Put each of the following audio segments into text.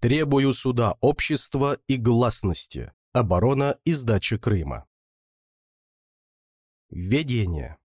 Требую суда общества и гласности. Оборона и сдача Крыма. Введение.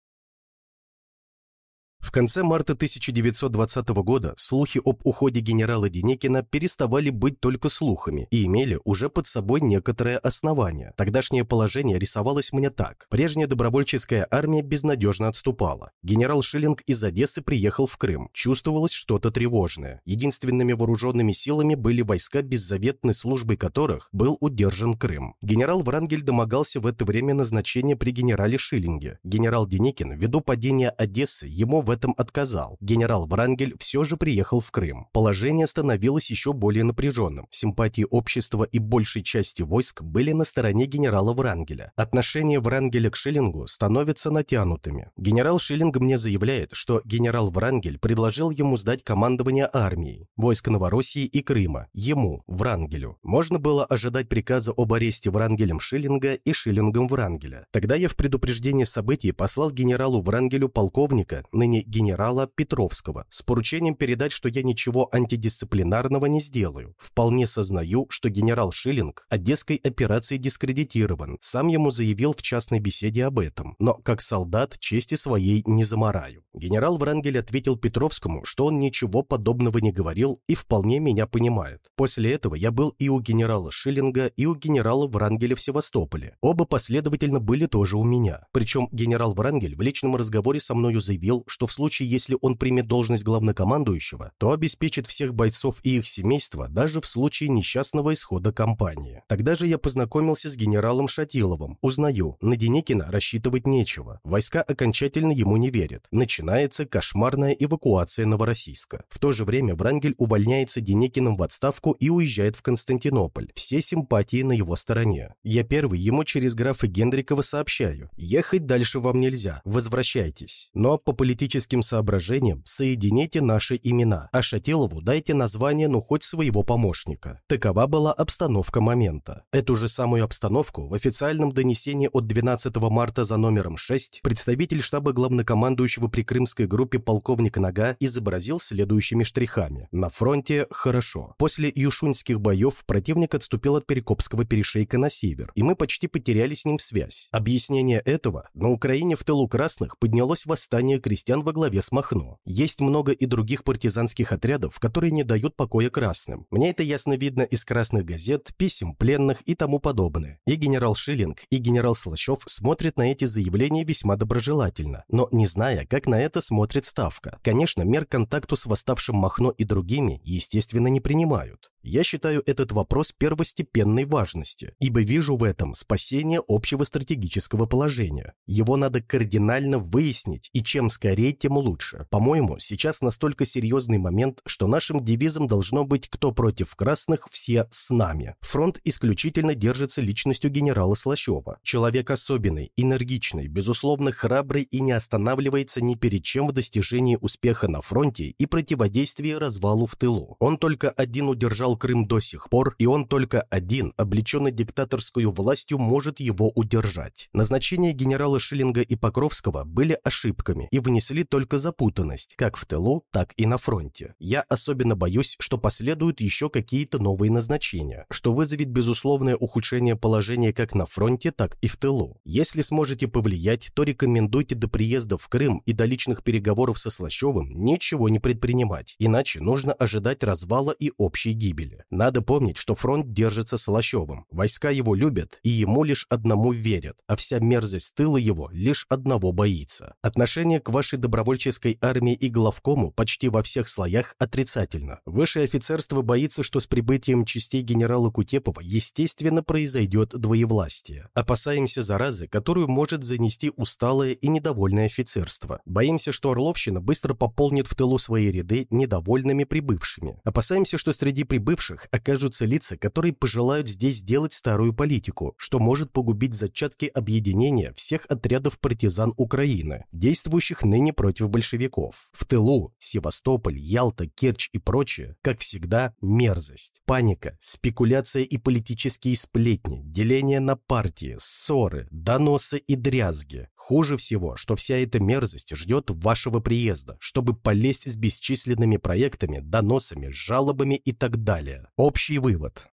В конце марта 1920 года слухи об уходе генерала Деникина переставали быть только слухами и имели уже под собой некоторое основание. Тогдашнее положение рисовалось мне так. Прежняя добровольческая армия безнадежно отступала. Генерал Шиллинг из Одессы приехал в Крым. Чувствовалось что-то тревожное. Единственными вооруженными силами были войска, беззаветной службой которых был удержан Крым. Генерал Врангель домогался в это время назначения при генерале Шиллинге. Генерал Деникин, ввиду падения Одессы, ему в этом отказал. Генерал Врангель все же приехал в Крым. Положение становилось еще более напряженным. Симпатии общества и большей части войск были на стороне генерала Врангеля. Отношения Врангеля к Шиллингу становятся натянутыми. Генерал Шиллинг мне заявляет, что генерал Врангель предложил ему сдать командование армией, войск Новороссии и Крыма, ему, Врангелю. Можно было ожидать приказа об аресте Врангелем Шиллинга и Шиллингом Врангеля. Тогда я в предупреждение событий послал генералу Врангелю полковника, ныне генерала Петровского с поручением передать, что я ничего антидисциплинарного не сделаю. Вполне сознаю, что генерал Шиллинг одесской операции дискредитирован. Сам ему заявил в частной беседе об этом. Но как солдат чести своей не замораю. Генерал Врангель ответил Петровскому, что он ничего подобного не говорил и вполне меня понимает. После этого я был и у генерала Шиллинга, и у генерала Врангеля в Севастополе. Оба последовательно были тоже у меня. Причем генерал Врангель в личном разговоре со мною заявил, что случае, если он примет должность главнокомандующего, то обеспечит всех бойцов и их семейства даже в случае несчастного исхода кампании. Тогда же я познакомился с генералом Шатиловым. Узнаю, на Деникина рассчитывать нечего. Войска окончательно ему не верят. Начинается кошмарная эвакуация Новороссийска. В то же время Врангель увольняется Деникиным в отставку и уезжает в Константинополь. Все симпатии на его стороне. Я первый ему через графа Гендрикова сообщаю. Ехать дальше вам нельзя. Возвращайтесь. Но по политическим политическим соображениям соедините наши имена, а Шатилову дайте название, ну хоть своего помощника. Такова была обстановка момента. Эту же самую обстановку в официальном донесении от 12 марта за номером 6 представитель штаба главнокомандующего при крымской группе полковник Нога изобразил следующими штрихами. На фронте хорошо. После юшуньских боев противник отступил от Перекопского перешейка на север, и мы почти потеряли с ним связь. Объяснение этого – на Украине в тылу красных поднялось восстание крестьян в во главе с Махно. Есть много и других партизанских отрядов, которые не дают покоя красным. Мне это ясно видно из красных газет, писем пленных и тому подобное. И генерал Шиллинг, и генерал Слащев смотрят на эти заявления весьма доброжелательно, но не зная, как на это смотрит Ставка. Конечно, мер контакту с восставшим Махно и другими, естественно, не принимают. Я считаю этот вопрос первостепенной важности, ибо вижу в этом спасение общего стратегического положения. Его надо кардинально выяснить, и чем скорее, тем лучше. По-моему, сейчас настолько серьезный момент, что нашим девизом должно быть «кто против красных, все с нами». Фронт исключительно держится личностью генерала Слащева. Человек особенный, энергичный, безусловно храбрый и не останавливается ни перед чем в достижении успеха на фронте и противодействии развалу в тылу. Он только один удержал держал Крым до сих пор, и он только один, облеченный диктаторскую властью, может его удержать. Назначения генерала Шиллинга и Покровского были ошибками и внесли только запутанность, как в тылу, так и на фронте. Я особенно боюсь, что последуют еще какие-то новые назначения, что вызовет безусловное ухудшение положения как на фронте, так и в тылу. Если сможете повлиять, то рекомендуйте до приезда в Крым и до личных переговоров со Слащевым ничего не предпринимать, иначе нужно ожидать развала и общей гибели гибели. Надо помнить, что фронт держится Солощевым. Войска его любят и ему лишь одному верят, а вся мерзость тыла его лишь одного боится. Отношение к вашей добровольческой армии и главкому почти во всех слоях отрицательно. Высшее офицерство боится, что с прибытием частей генерала Кутепова естественно произойдет двоевластие. Опасаемся заразы, которую может занести усталое и недовольное офицерство. Боимся, что Орловщина быстро пополнит в тылу свои ряды недовольными прибывшими. Опасаемся, что среди прибывших бывших окажутся лица, которые пожелают здесь сделать старую политику, что может погубить зачатки объединения всех отрядов партизан Украины, действующих ныне против большевиков. В тылу Севастополь, Ялта, Керчь и прочее, как всегда, мерзость, паника, спекуляция и политические сплетни, деление на партии, ссоры, доносы и дрязги, Хуже всего, что вся эта мерзость ждет вашего приезда, чтобы полезть с бесчисленными проектами, доносами, жалобами и так далее. Общий вывод.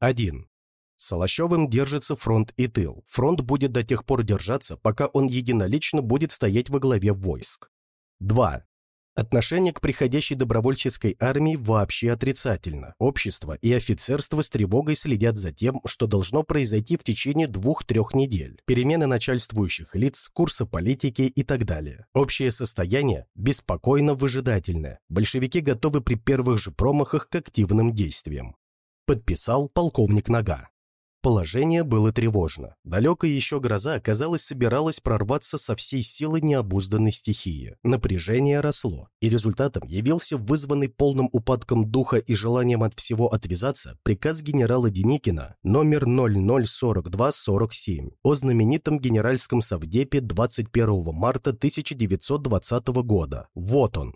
1. Солощевым держится фронт и тыл. Фронт будет до тех пор держаться, пока он единолично будет стоять во главе войск. 2. Отношение к приходящей добровольческой армии вообще отрицательно. Общество и офицерство с тревогой следят за тем, что должно произойти в течение двух-трех недель. Перемены начальствующих лиц, курса политики и так далее. Общее состояние беспокойно выжидательное. Большевики готовы при первых же промахах к активным действиям. Подписал полковник Нога. Положение было тревожно. Далекая еще гроза, казалось, собиралась прорваться со всей силы необузданной стихии. Напряжение росло, и результатом явился вызванный полным упадком духа и желанием от всего отвязаться приказ генерала Деникина номер 004247 о знаменитом генеральском совдепе 21 марта 1920 года. Вот он.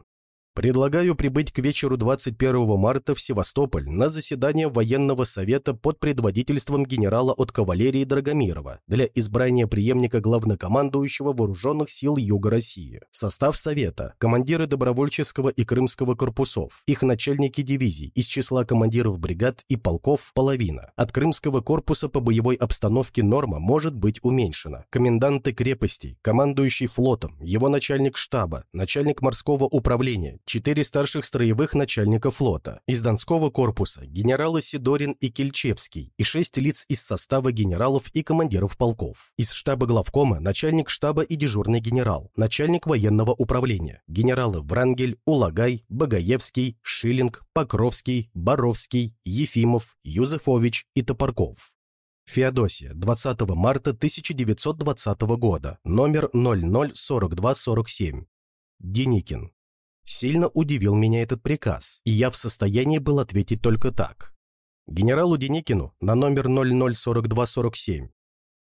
Предлагаю прибыть к вечеру 21 марта в Севастополь на заседание военного совета под предводительством генерала от кавалерии Драгомирова для избрания преемника главнокомандующего вооруженных сил Юга России. Состав совета – командиры добровольческого и крымского корпусов, их начальники дивизий из числа командиров бригад и полков – половина. От крымского корпуса по боевой обстановке норма может быть уменьшена. Коменданты крепостей, командующий флотом, его начальник штаба, начальник морского управления, четыре старших строевых начальника флота, из Донского корпуса генералы Сидорин и Кельчевский и шесть лиц из состава генералов и командиров полков. Из штаба главкома начальник штаба и дежурный генерал, начальник военного управления, генералы Врангель, Улагай, Багаевский, Шиллинг, Покровский, Боровский, Ефимов, Юзефович и Топорков. Феодосия, 20 марта 1920 года, номер 004247. Деникин, Сильно удивил меня этот приказ, и я в состоянии был ответить только так. Генералу Деникину на номер 004247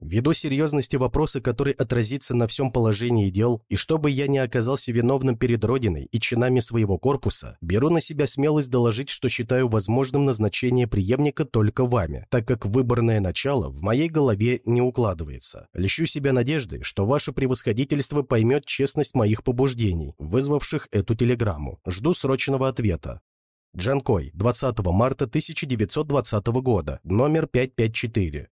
Ввиду серьезности вопроса, который отразится на всем положении дел, и чтобы я не оказался виновным перед Родиной и чинами своего корпуса, беру на себя смелость доложить, что считаю возможным назначение преемника только вами, так как выборное начало в моей голове не укладывается. Лещу себя надеждой, что ваше превосходительство поймет честность моих побуждений, вызвавших эту телеграмму. Жду срочного ответа. Джанкой, 20 марта 1920 года, номер 554.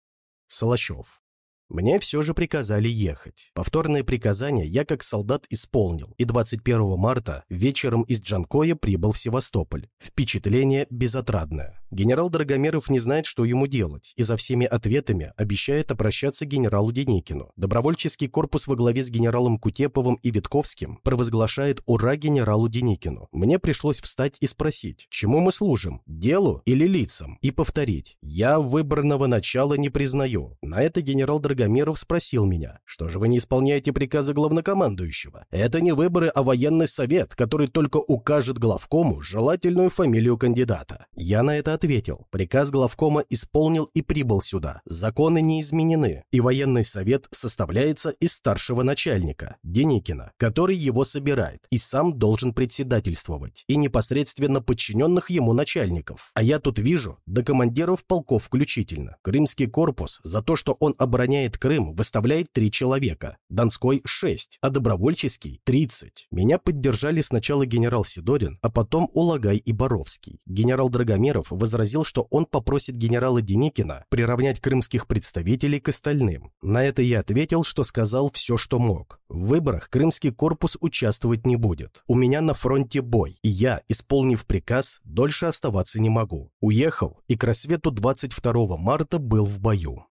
Солощев. Мне все же приказали ехать. Повторное приказание я как солдат исполнил, и 21 марта вечером из Джанкоя прибыл в Севастополь. Впечатление безотрадное. Генерал Драгомеров не знает, что ему делать, и за всеми ответами обещает обращаться к генералу Деникину. Добровольческий корпус во главе с генералом Кутеповым и Витковским провозглашает «Ура генералу Деникину». Мне пришлось встать и спросить, чему мы служим, делу или лицам, и повторить «Я выбранного начала не признаю». На это генерал Драгомеров Драгомиров спросил меня, что же вы не исполняете приказы главнокомандующего? Это не выборы, а военный совет, который только укажет главкому желательную фамилию кандидата. Я на это ответил. Приказ главкома исполнил и прибыл сюда. Законы не изменены, и военный совет составляется из старшего начальника, Деникина, который его собирает, и сам должен председательствовать, и непосредственно подчиненных ему начальников. А я тут вижу, до командиров полков включительно. Крымский корпус за то, что он обороняет охраняет Крым, выставляет три человека, Донской – шесть, а Добровольческий – тридцать. Меня поддержали сначала генерал Сидорин, а потом Улагай и Боровский. Генерал Драгомеров возразил, что он попросит генерала Деникина приравнять крымских представителей к остальным. На это я ответил, что сказал все, что мог. В выборах крымский корпус участвовать не будет. У меня на фронте бой, и я, исполнив приказ, дольше оставаться не могу. Уехал и к рассвету 22 марта был в бою.